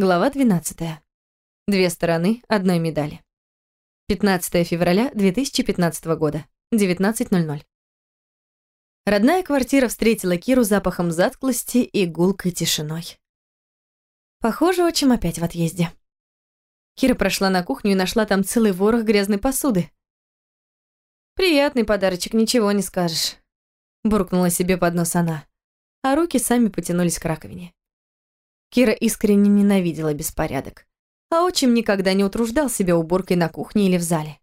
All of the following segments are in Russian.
Глава 12. Две стороны одной медали. 15 февраля 2015 года, 19.00. Родная квартира встретила Киру запахом затклости и гулкой тишиной. Похоже, отчим опять в отъезде. Кира прошла на кухню и нашла там целый ворох грязной посуды. «Приятный подарочек, ничего не скажешь», — буркнула себе под нос она, а руки сами потянулись к раковине. Кира искренне ненавидела беспорядок, а отчим никогда не утруждал себя уборкой на кухне или в зале.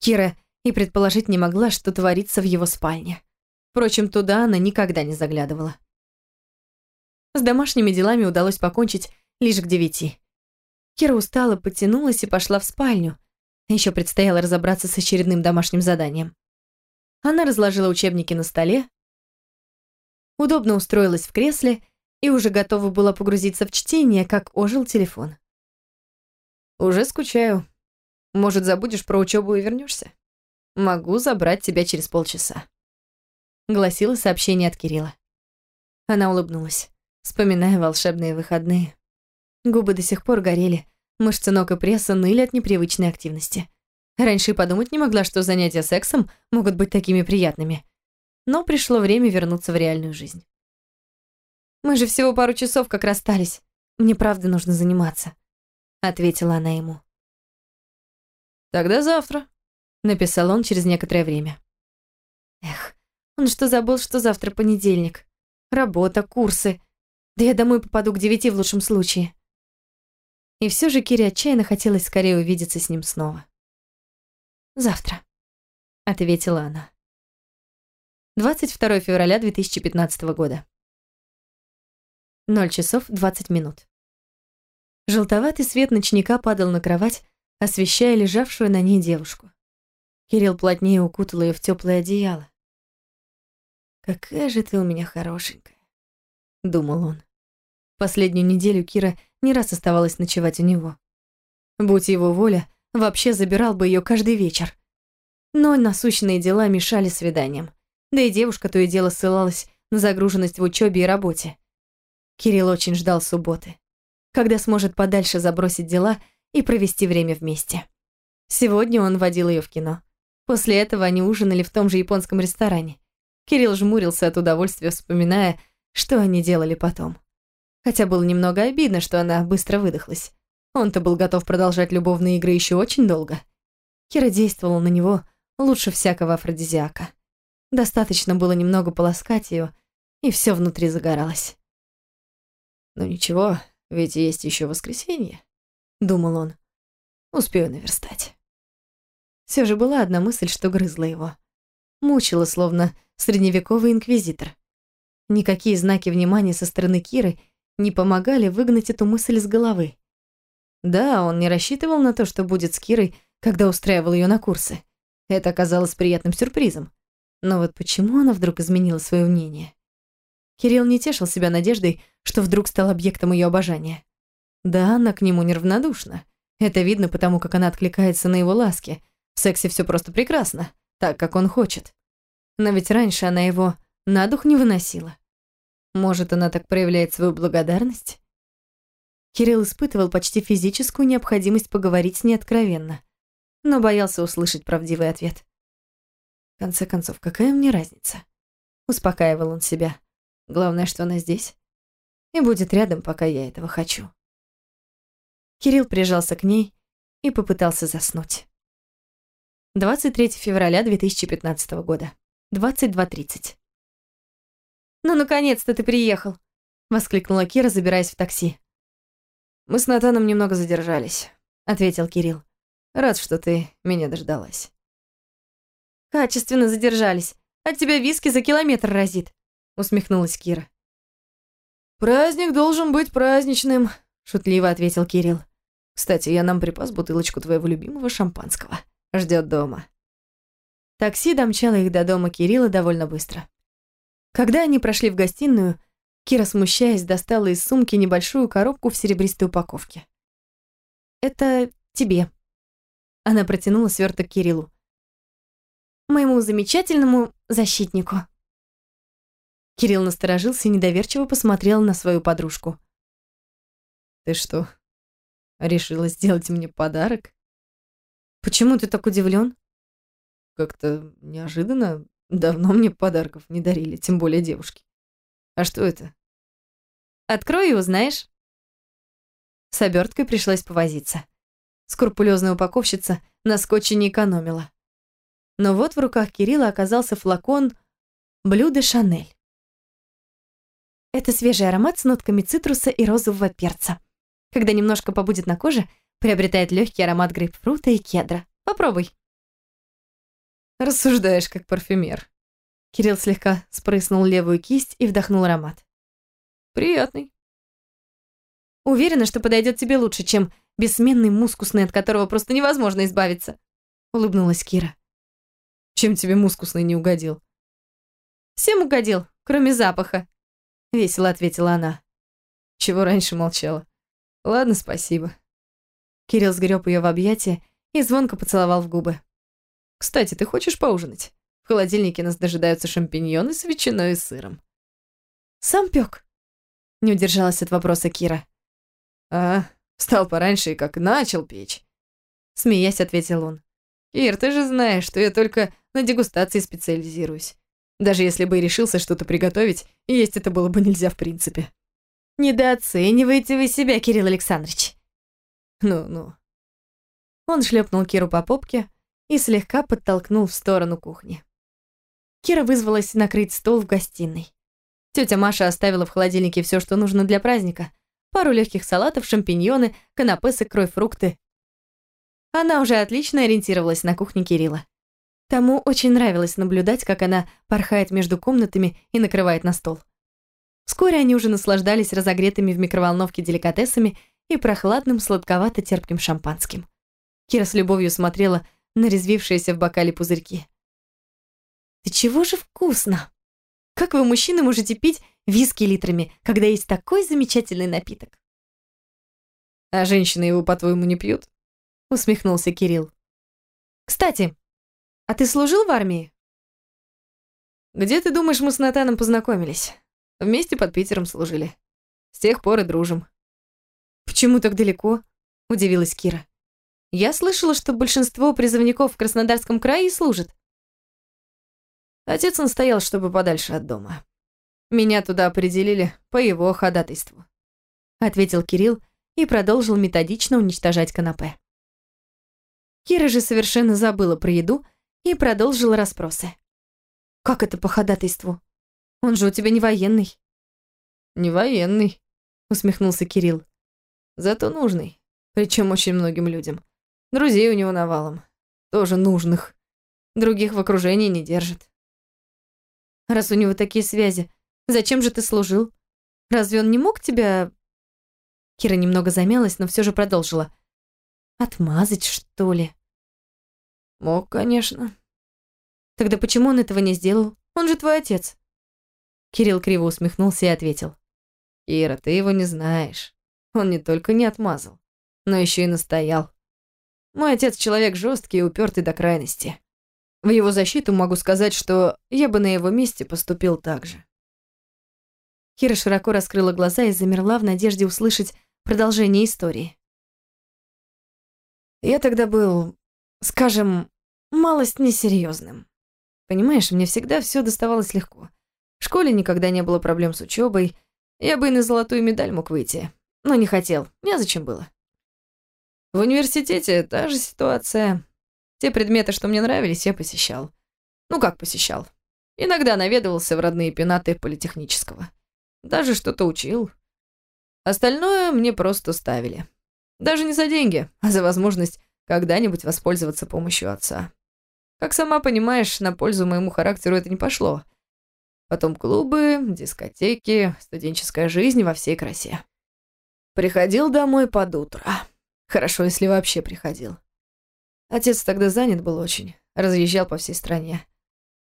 Кира и предположить не могла, что творится в его спальне. Впрочем, туда она никогда не заглядывала. С домашними делами удалось покончить лишь к девяти. Кира устала, потянулась и пошла в спальню. Еще предстояло разобраться с очередным домашним заданием. Она разложила учебники на столе, удобно устроилась в кресле и уже готова была погрузиться в чтение, как ожил телефон. «Уже скучаю. Может, забудешь про учебу и вернешься? Могу забрать тебя через полчаса» гласило сообщение от Кирилла. Она улыбнулась, вспоминая волшебные выходные. Губы до сих пор горели, мышцы ног и пресса ныли от непривычной активности. Раньше и подумать не могла, что занятия сексом могут быть такими приятными. Но пришло время вернуться в реальную жизнь. «Мы же всего пару часов как расстались. Мне правда нужно заниматься», — ответила она ему. «Тогда завтра», — написал он через некоторое время. Эх, он что, забыл, что завтра понедельник? Работа, курсы. Да я домой попаду к девяти в лучшем случае. И все же Кире отчаянно хотелось скорее увидеться с ним снова. «Завтра», — ответила она. 22 февраля 2015 года. 0 часов 20 минут. Желтоватый свет ночника падал на кровать, освещая лежавшую на ней девушку. Кирилл плотнее укутал ее в теплое одеяло. «Какая же ты у меня хорошенькая», — думал он. Последнюю неделю Кира не раз оставалась ночевать у него. Будь его воля, вообще забирал бы ее каждый вечер. Но насущные дела мешали свиданиям. Да и девушка то и дело ссылалась на загруженность в учебе и работе. Кирилл очень ждал субботы, когда сможет подальше забросить дела и провести время вместе. Сегодня он водил ее в кино. После этого они ужинали в том же японском ресторане. Кирилл жмурился от удовольствия, вспоминая, что они делали потом. Хотя было немного обидно, что она быстро выдохлась. Он-то был готов продолжать любовные игры еще очень долго. Кира действовала на него лучше всякого афродизиака. Достаточно было немного полоскать ее, и все внутри загоралось. «Ну ничего, ведь есть еще воскресенье», — думал он. «Успею наверстать». Все же была одна мысль, что грызла его. Мучила, словно средневековый инквизитор. Никакие знаки внимания со стороны Киры не помогали выгнать эту мысль из головы. Да, он не рассчитывал на то, что будет с Кирой, когда устраивал ее на курсы. Это оказалось приятным сюрпризом. Но вот почему она вдруг изменила свое мнение? Кирилл не тешил себя надеждой, что вдруг стал объектом ее обожания. Да, она к нему неравнодушна. Это видно потому, как она откликается на его ласки. В сексе все просто прекрасно, так, как он хочет. Но ведь раньше она его на дух не выносила. Может, она так проявляет свою благодарность? Кирилл испытывал почти физическую необходимость поговорить с ней откровенно, но боялся услышать правдивый ответ. В конце концов, какая мне разница? Успокаивал он себя. Главное, что она здесь и будет рядом, пока я этого хочу. Кирилл прижался к ней и попытался заснуть. 23 февраля 2015 года. 22.30. «Ну, наконец-то ты приехал!» — воскликнула Кира, забираясь в такси. «Мы с Натаном немного задержались», — ответил Кирилл. «Рад, что ты меня дождалась». «Качественно задержались. От тебя виски за километр разит», — усмехнулась Кира. «Праздник должен быть праздничным», — шутливо ответил Кирилл. «Кстати, я нам припас бутылочку твоего любимого шампанского. Ждет дома». Такси домчало их до дома Кирилла довольно быстро. Когда они прошли в гостиную, Кира, смущаясь, достала из сумки небольшую коробку в серебристой упаковке. «Это тебе». Она протянула сверток Кириллу. «Моему замечательному защитнику». Кирилл насторожился и недоверчиво посмотрел на свою подружку. «Ты что, Решила сделать мне подарок? Почему ты так удивлен? Как-то неожиданно. Давно мне подарков не дарили, тем более девушки. А что это? Открой и узнаешь. С оберткой пришлось повозиться. Скрупулезная упаковщица на скотче не экономила. Но вот в руках Кирилла оказался флакон блюда Шанель. Это свежий аромат с нотками цитруса и розового перца. Когда немножко побудет на коже, приобретает легкий аромат грейпфрута и кедра. Попробуй. Рассуждаешь, как парфюмер. Кирилл слегка спрыснул левую кисть и вдохнул аромат. Приятный. Уверена, что подойдет тебе лучше, чем бессменный мускусный, от которого просто невозможно избавиться. Улыбнулась Кира. Чем тебе мускусный не угодил? Всем угодил, кроме запаха. Весело ответила она. Чего раньше молчала? Ладно, спасибо. Кирилл сгреб ее в объятия и звонко поцеловал в губы. Кстати, ты хочешь поужинать? В холодильнике нас дожидаются шампиньоны с ветчиной и сыром. Сам пек? Не удержалась от вопроса Кира. А, встал пораньше и как начал печь. Смеясь, ответил он. Кир, ты же знаешь, что я только на дегустации специализируюсь. Даже если бы и решился что-то приготовить, есть это было бы нельзя в принципе. Недооцениваете вы себя, Кирилл Александрович. Ну-ну. Он шлепнул Киру по попке и слегка подтолкнул в сторону кухни. Кира вызвалась накрыть стол в гостиной. Тетя Маша оставила в холодильнике все, что нужно для праздника. Пару легких салатов, шампиньоны, канапе с икрой, фрукты. Она уже отлично ориентировалась на кухне Кирилла. Тому очень нравилось наблюдать, как она порхает между комнатами и накрывает на стол. Вскоре они уже наслаждались разогретыми в микроволновке деликатесами и прохладным сладковато-терпким шампанским. Кира с любовью смотрела на резвившиеся в бокале пузырьки. «Ты чего же вкусно? Как вы, мужчины, можете пить виски литрами, когда есть такой замечательный напиток?» «А женщины его, по-твоему, не пьют?» усмехнулся Кирилл. «Кстати, а ты служил в армии?» «Где, ты думаешь, мы с Натаном познакомились? Вместе под Питером служили. С тех пор и дружим». «Почему так далеко?» – удивилась Кира. «Я слышала, что большинство призывников в Краснодарском крае служат. Отец настоял, чтобы подальше от дома. Меня туда определили по его ходатайству. Ответил Кирилл и продолжил методично уничтожать канапе. Кира же совершенно забыла про еду и продолжила расспросы. «Как это по ходатайству? Он же у тебя не военный». «Не военный», усмехнулся Кирилл. «Зато нужный, причем очень многим людям. Друзей у него навалом, тоже нужных. Других в окружении не держит. Раз у него такие связи, зачем же ты служил? Разве он не мог тебя...» Кира немного замялась, но все же продолжила. «Отмазать, что ли?» «Мог, конечно». «Тогда почему он этого не сделал? Он же твой отец». Кирилл криво усмехнулся и ответил. «Ира, ты его не знаешь. Он не только не отмазал, но еще и настоял. Мой отец человек жесткий и упертый до крайности. В его защиту могу сказать, что я бы на его месте поступил так же. Кира широко раскрыла глаза и замерла в надежде услышать продолжение истории. Я тогда был, скажем, малость несерьезным. Понимаешь, мне всегда все доставалось легко. В школе никогда не было проблем с учебой. Я бы и на золотую медаль мог выйти. Но не хотел. Незачем было. В университете та же ситуация. Те предметы, что мне нравились, я посещал. Ну как посещал? Иногда наведывался в родные пенаты политехнического. Даже что-то учил. Остальное мне просто ставили. Даже не за деньги, а за возможность когда-нибудь воспользоваться помощью отца. Как сама понимаешь, на пользу моему характеру это не пошло. Потом клубы, дискотеки, студенческая жизнь во всей красе. Приходил домой под утро. Хорошо, если вообще приходил. Отец тогда занят был очень, разъезжал по всей стране.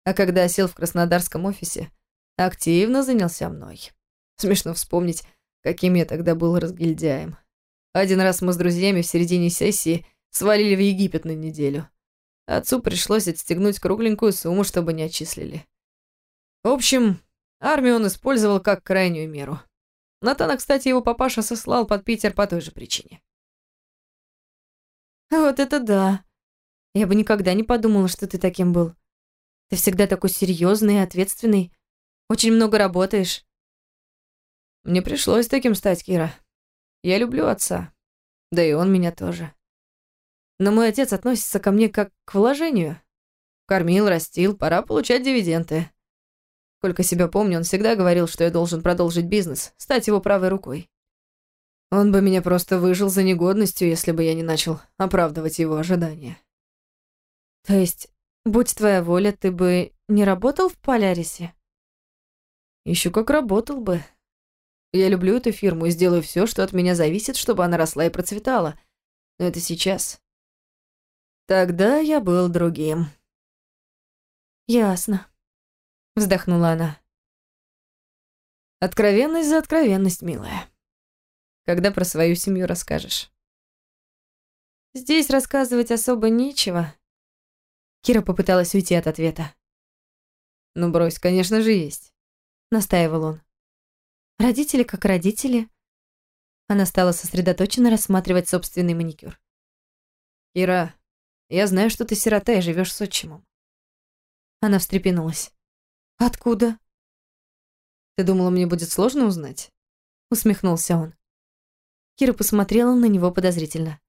А когда сел в краснодарском офисе, активно занялся мной. Смешно вспомнить, каким я тогда был разгильдяем. Один раз мы с друзьями в середине сессии свалили в Египет на неделю. Отцу пришлось отстегнуть кругленькую сумму, чтобы не отчислили. В общем, армию он использовал как крайнюю меру. Натана, кстати, его папаша сослал под Питер по той же причине. Вот это да. Я бы никогда не подумала, что ты таким был. Ты всегда такой серьезный и ответственный. Очень много работаешь. Мне пришлось таким стать, Кира. Я люблю отца. Да и он меня тоже. Но мой отец относится ко мне как к вложению. Кормил, растил, пора получать дивиденды. Сколько себя помню, он всегда говорил, что я должен продолжить бизнес, стать его правой рукой. Он бы меня просто выжил за негодностью, если бы я не начал оправдывать его ожидания. То есть, будь твоя воля, ты бы не работал в Полярисе? Еще как работал бы. Я люблю эту фирму и сделаю все, что от меня зависит, чтобы она росла и процветала. Но это сейчас. Тогда я был другим. Ясно. Вздохнула она. Откровенность за откровенность, милая. Когда про свою семью расскажешь? Здесь рассказывать особо нечего. Кира попыталась уйти от ответа. Ну брось, конечно же есть. Настаивал он. Родители как родители. Она стала сосредоточенно рассматривать собственный маникюр. Кира, я знаю, что ты сирота и живешь с отчимом. Она встрепенулась. Откуда? Ты думала, мне будет сложно узнать? Усмехнулся он. Кира посмотрела на него подозрительно.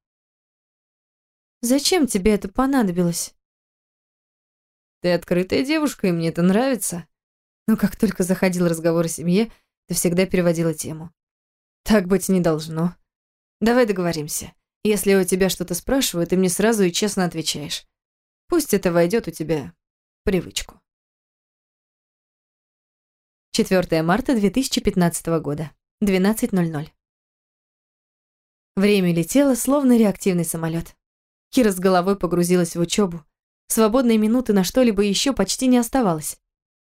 «Зачем тебе это понадобилось?» «Ты открытая девушка, и мне это нравится». Но как только заходил разговор о семье, ты всегда переводила тему. «Так быть не должно. Давай договоримся. Если у тебя что-то спрашивают, ты мне сразу и честно отвечаешь. Пусть это войдет у тебя в привычку». 4 марта 2015 года, 12.00. Время летело, словно реактивный самолет. Кира с головой погрузилась в учебу. Свободной минуты на что-либо еще почти не оставалось.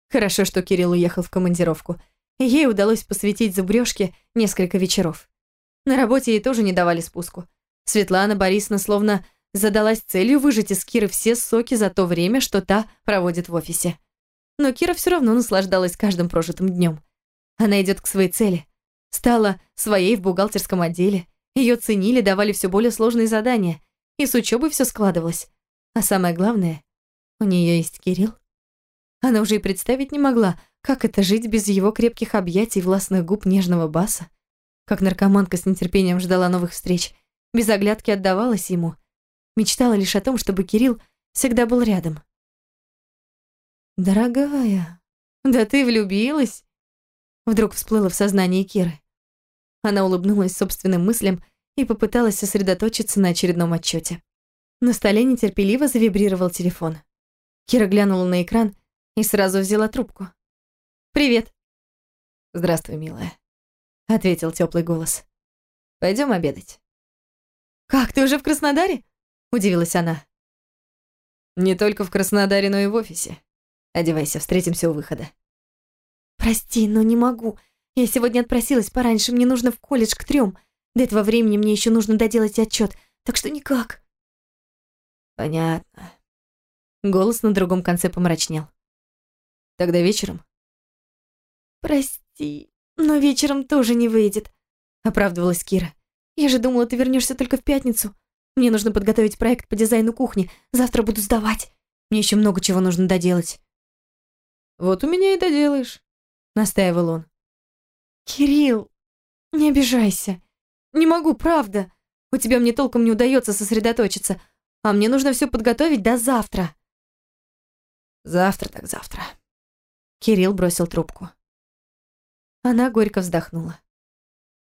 Хорошо, что Кирилл уехал в командировку, ей удалось посвятить зубрёжке несколько вечеров. На работе ей тоже не давали спуску. Светлана Борисовна словно задалась целью выжать из Киры все соки за то время, что та проводит в офисе. Но Кира все равно наслаждалась каждым прожитым днем. Она идет к своей цели. Стала своей в бухгалтерском отделе, ее ценили, давали все более сложные задания, и с учебой все складывалось. А самое главное, у нее есть Кирилл. Она уже и представить не могла, как это жить без его крепких объятий, властных губ нежного баса. Как наркоманка с нетерпением ждала новых встреч, без оглядки отдавалась ему. Мечтала лишь о том, чтобы Кирилл всегда был рядом. «Дорогая, да ты влюбилась?» Вдруг всплыло в сознании Киры. Она улыбнулась собственным мыслям и попыталась сосредоточиться на очередном отчете. На столе нетерпеливо завибрировал телефон. Кира глянула на экран и сразу взяла трубку. «Привет». «Здравствуй, милая», — ответил теплый голос. Пойдем обедать». «Как, ты уже в Краснодаре?» — удивилась она. «Не только в Краснодаре, но и в офисе. Одевайся, встретимся у выхода». «Прости, но не могу. Я сегодня отпросилась пораньше, мне нужно в колледж к трем. До этого времени мне еще нужно доделать отчет, так что никак. Понятно. Голос на другом конце помрачнел. Тогда вечером? Прости, но вечером тоже не выйдет, оправдывалась Кира. Я же думала, ты вернешься только в пятницу. Мне нужно подготовить проект по дизайну кухни. Завтра буду сдавать. Мне еще много чего нужно доделать. Вот у меня и доделаешь, настаивал он. «Кирилл, не обижайся. Не могу, правда. У тебя мне толком не удается сосредоточиться, а мне нужно все подготовить до завтра». «Завтра так завтра». Кирилл бросил трубку. Она горько вздохнула.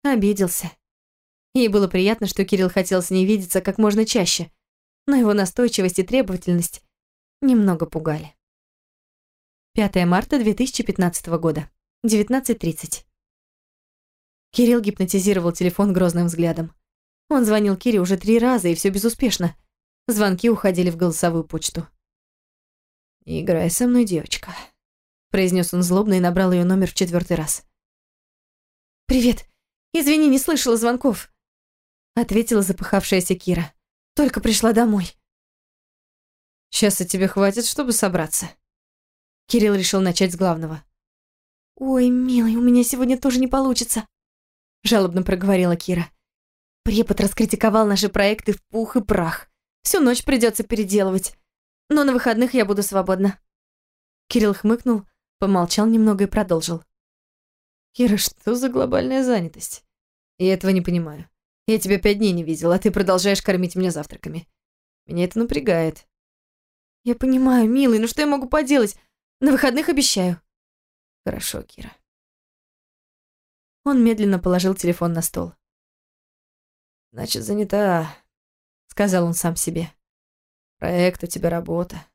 Обиделся. Ей было приятно, что Кирилл хотел с ней видеться как можно чаще, но его настойчивость и требовательность немного пугали. 5 марта 2015 года, 19.30. Кирилл гипнотизировал телефон грозным взглядом. Он звонил Кире уже три раза, и все безуспешно. Звонки уходили в голосовую почту. играй со мной, девочка», — произнес он злобно и набрал ее номер в четвертый раз. «Привет. Извини, не слышала звонков», — ответила запыхавшаяся Кира. «Только пришла домой». «Сейчас и тебе хватит, чтобы собраться». Кирилл решил начать с главного. «Ой, милый, у меня сегодня тоже не получится», жалобно проговорила Кира. Препод раскритиковал наши проекты в пух и прах. Всю ночь придется переделывать. Но на выходных я буду свободна. Кирилл хмыкнул, помолчал немного и продолжил. Кира, что за глобальная занятость? Я этого не понимаю. Я тебя пять дней не видел, а ты продолжаешь кормить меня завтраками. Меня это напрягает. Я понимаю, милый, но что я могу поделать? На выходных обещаю. Хорошо, Кира. Он медленно положил телефон на стол. Значит, занята, сказал он сам себе. Проект у тебя работа.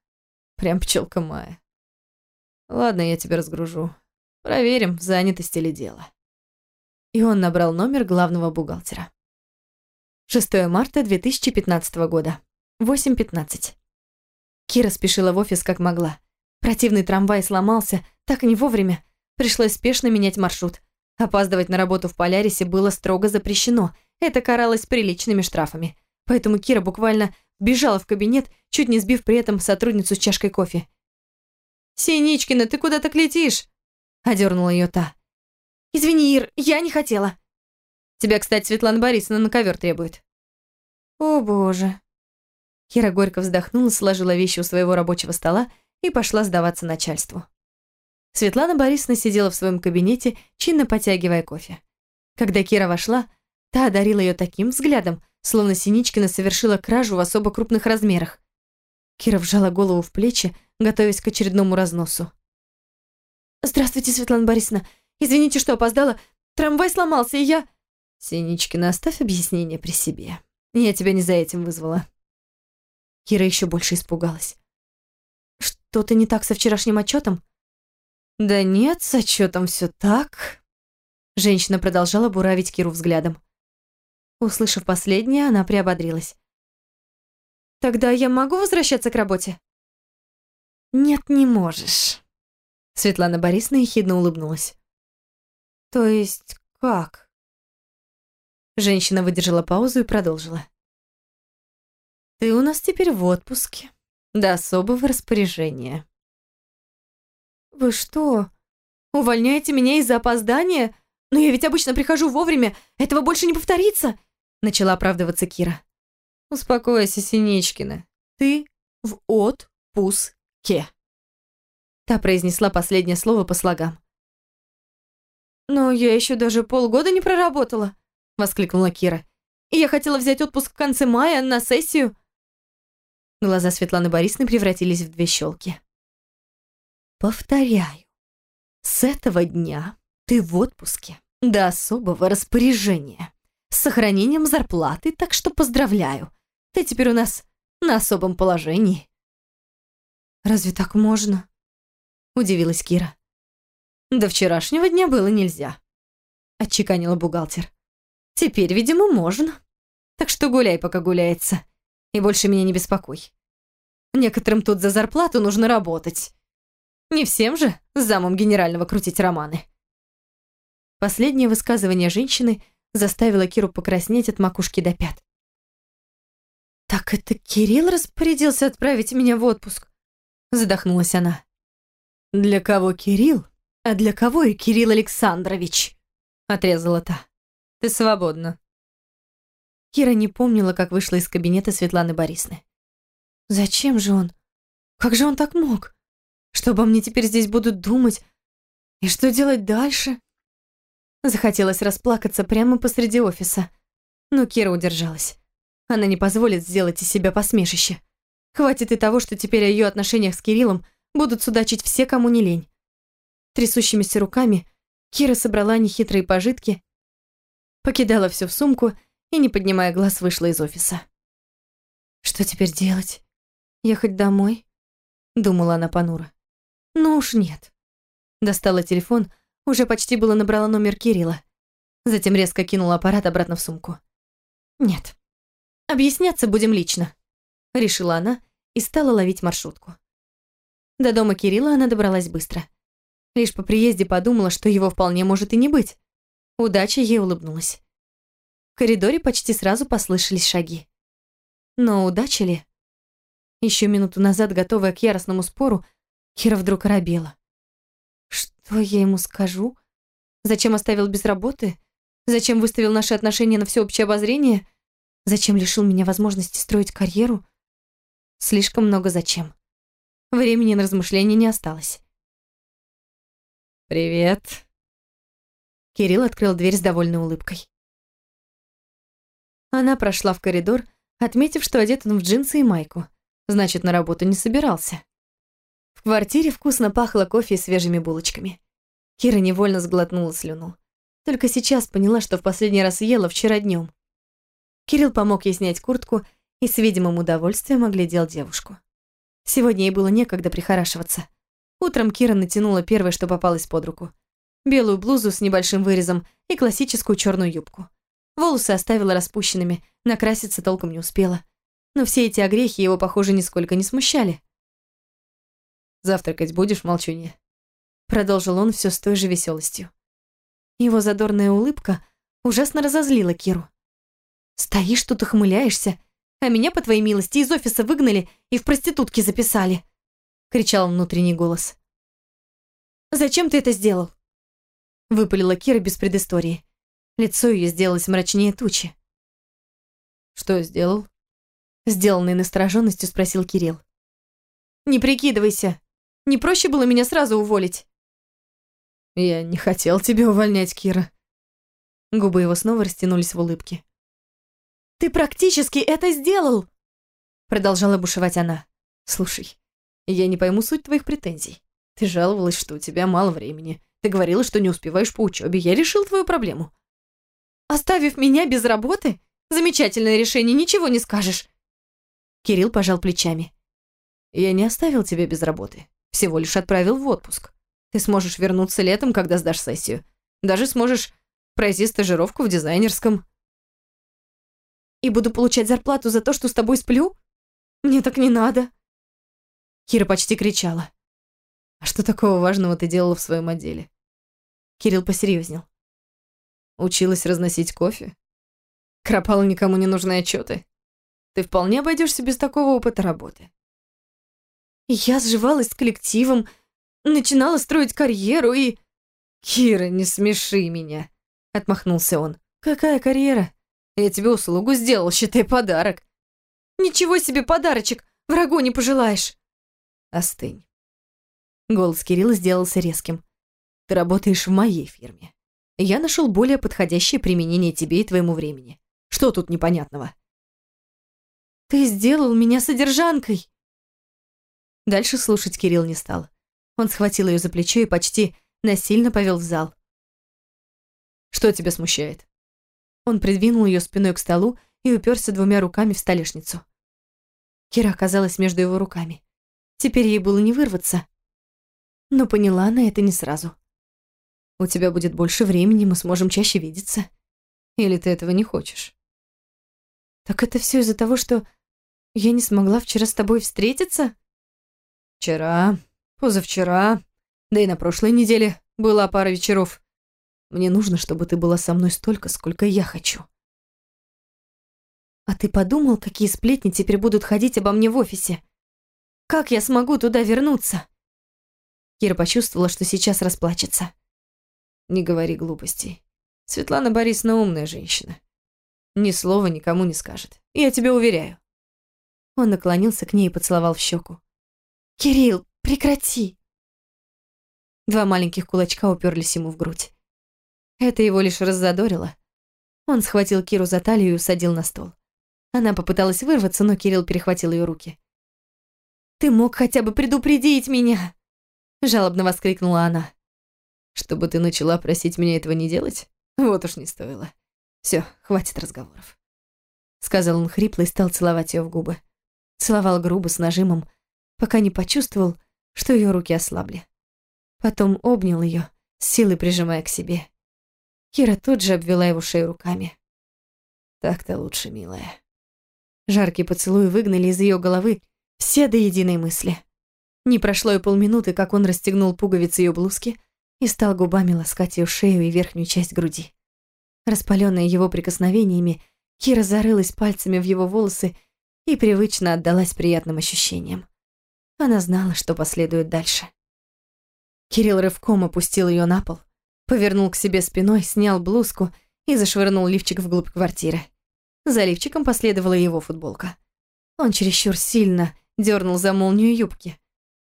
Прям пчелка Майя. Ладно, я тебя разгружу. Проверим, занятость или дело. И он набрал номер главного бухгалтера. 6 марта 2015 года. 8.15. Кира спешила в офис как могла. Противный трамвай сломался, так не вовремя. Пришлось спешно менять маршрут. Опаздывать на работу в Полярисе было строго запрещено – это каралось приличными штрафами. Поэтому Кира буквально бежала в кабинет, чуть не сбив при этом сотрудницу с чашкой кофе. «Синичкина, ты куда так летишь?» – одернула ее та. «Извини, Ир, я не хотела». «Тебя, кстати, Светлана Борисовна на ковер требует». «О, боже». Кира горько вздохнула, сложила вещи у своего рабочего стола и пошла сдаваться начальству. Светлана Борисовна сидела в своем кабинете, чинно потягивая кофе. Когда Кира вошла, Та одарила ее таким взглядом, словно Синичкина совершила кражу в особо крупных размерах. Кира вжала голову в плечи, готовясь к очередному разносу. «Здравствуйте, Светлана Борисовна. Извините, что опоздала. Трамвай сломался, и я...» «Синичкина, оставь объяснение при себе. Я тебя не за этим вызвала». Кира еще больше испугалась. «Что-то не так со вчерашним отчетом?» «Да нет, с отчетом все так». Женщина продолжала буравить Киру взглядом. Услышав последнее, она приободрилась. «Тогда я могу возвращаться к работе?» «Нет, не можешь». Светлана Борисовна ехидно улыбнулась. «То есть как?» Женщина выдержала паузу и продолжила. «Ты у нас теперь в отпуске, до особого распоряжения». «Вы что, увольняете меня из-за опоздания? Но я ведь обычно прихожу вовремя, этого больше не повторится!» начала оправдываться Кира. «Успокойся, Синичкина. Ты в отпуске». Та произнесла последнее слово по слогам. «Но я еще даже полгода не проработала», — воскликнула Кира. «И я хотела взять отпуск в конце мая на сессию». Глаза Светланы Борисовны превратились в две щелки. «Повторяю, с этого дня ты в отпуске до особого распоряжения с сохранением зарплаты, так что поздравляю. Ты теперь у нас на особом положении». «Разве так можно?» – удивилась Кира. «До вчерашнего дня было нельзя», – отчеканила бухгалтер. «Теперь, видимо, можно. Так что гуляй, пока гуляется. И больше меня не беспокой. Некоторым тут за зарплату нужно работать. Не всем же с замом генерального крутить романы». Последнее высказывание женщины заставила Киру покраснеть от макушки до пят. «Так это Кирилл распорядился отправить меня в отпуск?» Задохнулась она. «Для кого Кирилл, а для кого и Кирилл Александрович?» Отрезала та. «Ты свободна». Кира не помнила, как вышла из кабинета Светланы Борисовны. «Зачем же он? Как же он так мог? Что обо мне теперь здесь будут думать? И что делать дальше?» Захотелось расплакаться прямо посреди офиса. Но Кира удержалась. Она не позволит сделать из себя посмешище. Хватит и того, что теперь о ее отношениях с Кириллом будут судачить все, кому не лень. Трясущимися руками Кира собрала нехитрые пожитки, покидала все в сумку и, не поднимая глаз, вышла из офиса. «Что теперь делать? Ехать домой?» Думала она понуро. «Ну уж нет». Достала телефон, уже почти было набрала номер Кирилла. Затем резко кинула аппарат обратно в сумку. «Нет. Объясняться будем лично», — решила она и стала ловить маршрутку. До дома Кирилла она добралась быстро. Лишь по приезде подумала, что его вполне может и не быть. Удача ей улыбнулась. В коридоре почти сразу послышались шаги. Но удача ли? Еще минуту назад, готовая к яростному спору, Кира вдруг оробела. Что я ему скажу? Зачем оставил без работы? Зачем выставил наши отношения на всеобщее обозрение? Зачем лишил меня возможности строить карьеру? Слишком много зачем. Времени на размышления не осталось. «Привет». Кирилл открыл дверь с довольной улыбкой. Она прошла в коридор, отметив, что одет он в джинсы и майку. Значит, на работу не собирался. В квартире вкусно пахло кофе и свежими булочками. Кира невольно сглотнула слюну. Только сейчас поняла, что в последний раз ела вчера днем. Кирилл помог ей снять куртку и с видимым удовольствием оглядел девушку. Сегодня ей было некогда прихорашиваться. Утром Кира натянула первое, что попалось под руку. Белую блузу с небольшим вырезом и классическую черную юбку. Волосы оставила распущенными, накраситься толком не успела. Но все эти огрехи его, похоже, нисколько не смущали. «Завтракать будешь, молчунья?» Продолжил он все с той же веселостью. Его задорная улыбка ужасно разозлила Киру. «Стоишь тут, ухмыляешься, а меня, по твоей милости, из офиса выгнали и в проститутки записали», — кричал внутренний голос. «Зачем ты это сделал?» — выпалила Кира без предыстории. Лицо ее сделалось мрачнее тучи. «Что сделал?» Сделанной настороженностью спросил Кирилл. «Не прикидывайся. Не проще было меня сразу уволить?» «Я не хотел тебя увольнять, Кира». Губы его снова растянулись в улыбке. «Ты практически это сделал!» Продолжала бушевать она. «Слушай, я не пойму суть твоих претензий. Ты жаловалась, что у тебя мало времени. Ты говорила, что не успеваешь по учебе. Я решил твою проблему. Оставив меня без работы? Замечательное решение, ничего не скажешь. Кирилл пожал плечами. Я не оставил тебя без работы. Всего лишь отправил в отпуск. Ты сможешь вернуться летом, когда сдашь сессию. Даже сможешь пройти стажировку в дизайнерском. И буду получать зарплату за то, что с тобой сплю? Мне так не надо. Кира почти кричала. А что такого важного ты делала в своем отделе? Кирилл посерьезнел. Училась разносить кофе? Кропала никому не нужные отчеты? Ты вполне обойдешься без такого опыта работы. Я сживалась с коллективом, начинала строить карьеру и... «Кира, не смеши меня», — отмахнулся он. «Какая карьера?» «Я тебе услугу сделал, считай подарок». «Ничего себе подарочек, врагу не пожелаешь». «Остынь». Голос Кирилла сделался резким. «Ты работаешь в моей фирме я нашел более подходящее применение тебе и твоему времени. Что тут непонятного? Ты сделал меня содержанкой. Дальше слушать Кирилл не стал. Он схватил ее за плечо и почти насильно повел в зал. Что тебя смущает? Он придвинул ее спиной к столу и уперся двумя руками в столешницу. Кира оказалась между его руками. Теперь ей было не вырваться. Но поняла она это не сразу. У тебя будет больше времени, мы сможем чаще видеться. Или ты этого не хочешь? Так это все из-за того, что я не смогла вчера с тобой встретиться? Вчера, позавчера, да и на прошлой неделе была пара вечеров. Мне нужно, чтобы ты была со мной столько, сколько я хочу. А ты подумал, какие сплетни теперь будут ходить обо мне в офисе? Как я смогу туда вернуться? Кира почувствовала, что сейчас расплачется. Не говори глупостей. Светлана Борисовна умная женщина. Ни слова никому не скажет. Я тебе уверяю. Он наклонился к ней и поцеловал в щеку. «Кирилл, прекрати!» Два маленьких кулачка уперлись ему в грудь. Это его лишь раззадорило. Он схватил Киру за талию и усадил на стол. Она попыталась вырваться, но Кирилл перехватил ее руки. «Ты мог хотя бы предупредить меня!» Жалобно воскликнула она. Чтобы ты начала просить меня этого не делать? Вот уж не стоило. Все, хватит разговоров. Сказал он хрипло и стал целовать ее в губы. Целовал грубо, с нажимом, пока не почувствовал, что ее руки ослабли. Потом обнял ее, с силой прижимая к себе. Кира тут же обвела его шею руками. Так-то лучше, милая. Жаркие поцелуи выгнали из ее головы все до единой мысли. Не прошло и полминуты, как он расстегнул пуговицы ее блузки, и стал губами ласкать ее шею и верхнюю часть груди. Распаленная его прикосновениями, Кира зарылась пальцами в его волосы и привычно отдалась приятным ощущениям. Она знала, что последует дальше. Кирилл рывком опустил ее на пол, повернул к себе спиной, снял блузку и зашвырнул лифчик вглубь квартиры. За лифчиком последовала его футболка. Он чересчур сильно дернул за молнию юбки.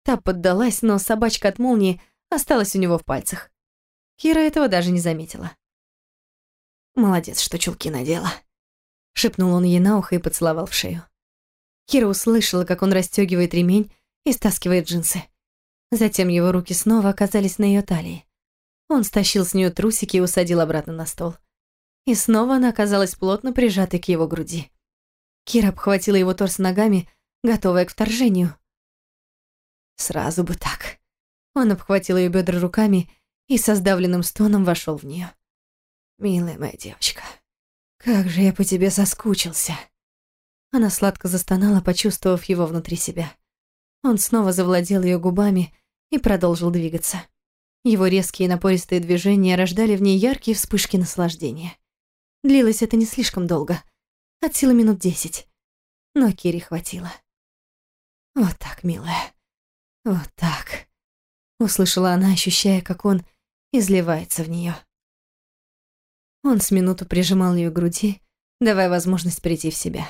Та поддалась, но собачка от молнии осталась у него в пальцах. Кира этого даже не заметила. «Молодец, что чулки надела», — шепнул он ей на ухо и поцеловал в шею. Кира услышала, как он расстегивает ремень и стаскивает джинсы. Затем его руки снова оказались на ее талии. Он стащил с нее трусики и усадил обратно на стол. И снова она оказалась плотно прижатой к его груди. Кира обхватила его торс ногами, готовая к вторжению. Сразу бы так. Он обхватил ее бедра руками и со сдавленным стоном вошел в нее. «Милая моя девочка, как же я по тебе соскучился!» Она сладко застонала, почувствовав его внутри себя. Он снова завладел ее губами и продолжил двигаться. Его резкие напористые движения рождали в ней яркие вспышки наслаждения. Длилось это не слишком долго, от силы минут десять. Но Кире хватило. «Вот так, милая, вот так», — услышала она, ощущая, как он изливается в нее. Он с минуту прижимал ее к груди, давая возможность прийти в себя.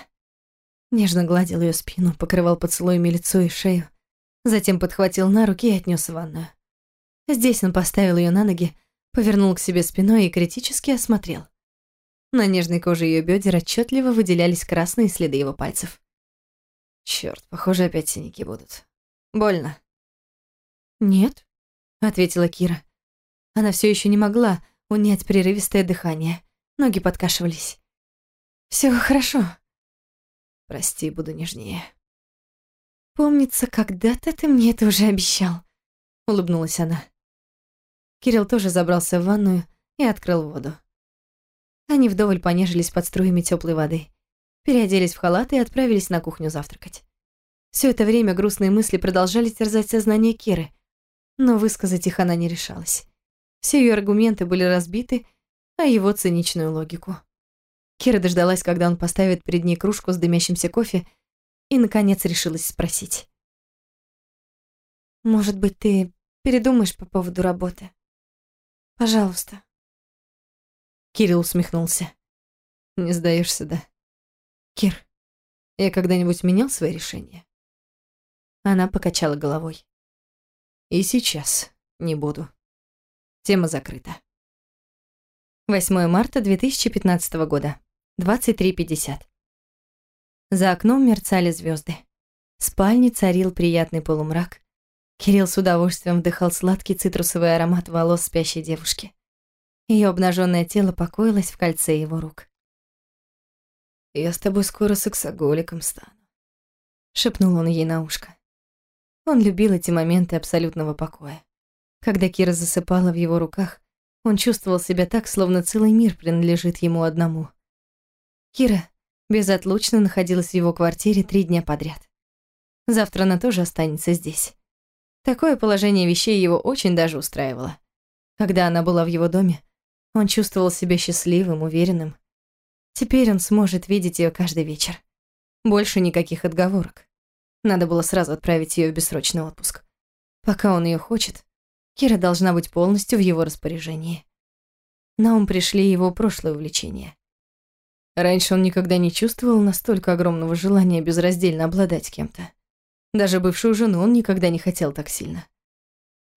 Нежно гладил ее спину, покрывал поцелуями лицо и шею, затем подхватил на руки и отнес в ванную. Здесь он поставил ее на ноги, повернул к себе спиной и критически осмотрел. На нежной коже ее бедер отчетливо выделялись красные следы его пальцев. Черт, похоже, опять синяки будут. Больно. Нет, ответила Кира. Она все еще не могла унять прерывистое дыхание. Ноги подкашивались. Все хорошо. Прости, буду нежнее. Помнится, когда-то ты мне это уже обещал, улыбнулась она. Кирилл тоже забрался в ванную и открыл воду. Они вдоволь понежились под струями теплой воды, переоделись в халаты и отправились на кухню завтракать. Все это время грустные мысли продолжали терзать сознание Киры, но высказать их она не решалась. Все ее аргументы были разбиты, а его циничную логику. Кира дождалась, когда он поставит перед ней кружку с дымящимся кофе, и, наконец, решилась спросить. «Может быть, ты передумаешь по поводу работы? Пожалуйста». Кирилл усмехнулся. «Не сдаешься, да?» «Кир, я когда-нибудь менял свои решения?» Она покачала головой. «И сейчас не буду. Тема закрыта». 8 марта 2015 года. 23.50. За окном мерцали звезды. В спальне царил приятный полумрак. Кирилл с удовольствием вдыхал сладкий цитрусовый аромат волос спящей девушки. Ее обнаженное тело покоилось в кольце его рук. «Я с тобой скоро сексоголиком стану», — шепнул он ей на ушко. Он любил эти моменты абсолютного покоя. Когда Кира засыпала в его руках, он чувствовал себя так, словно целый мир принадлежит ему одному. Кира безотлучно находилась в его квартире три дня подряд. Завтра она тоже останется здесь. Такое положение вещей его очень даже устраивало. Когда она была в его доме, он чувствовал себя счастливым, уверенным. Теперь он сможет видеть ее каждый вечер. Больше никаких отговорок. Надо было сразу отправить ее в бессрочный отпуск. Пока он ее хочет, Кира должна быть полностью в его распоряжении. На ум пришли его прошлые увлечения. Раньше он никогда не чувствовал настолько огромного желания безраздельно обладать кем-то. Даже бывшую жену он никогда не хотел так сильно.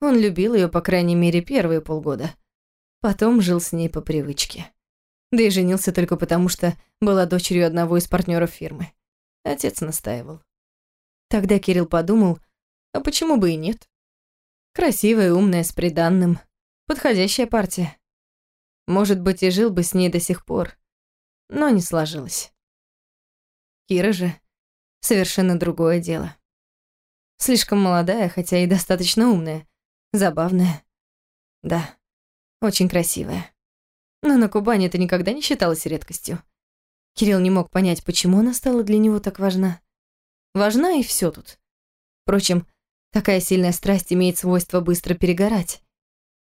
Он любил ее, по крайней мере, первые полгода. Потом жил с ней по привычке. Да и женился только потому, что была дочерью одного из партнеров фирмы. Отец настаивал. Тогда Кирилл подумал, а почему бы и нет? Красивая, умная, с приданным. Подходящая партия. Может быть, и жил бы с ней до сих пор но не сложилось. Кира же совершенно другое дело. Слишком молодая, хотя и достаточно умная, забавная. Да, очень красивая. Но на Кубани это никогда не считалось редкостью. Кирилл не мог понять, почему она стала для него так важна. Важна и все тут. Впрочем, такая сильная страсть имеет свойство быстро перегорать.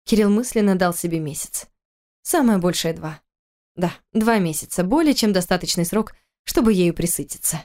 Кирилл мысленно дал себе месяц. Самое большее два. Да, два месяца, более чем достаточный срок, чтобы ею присытиться.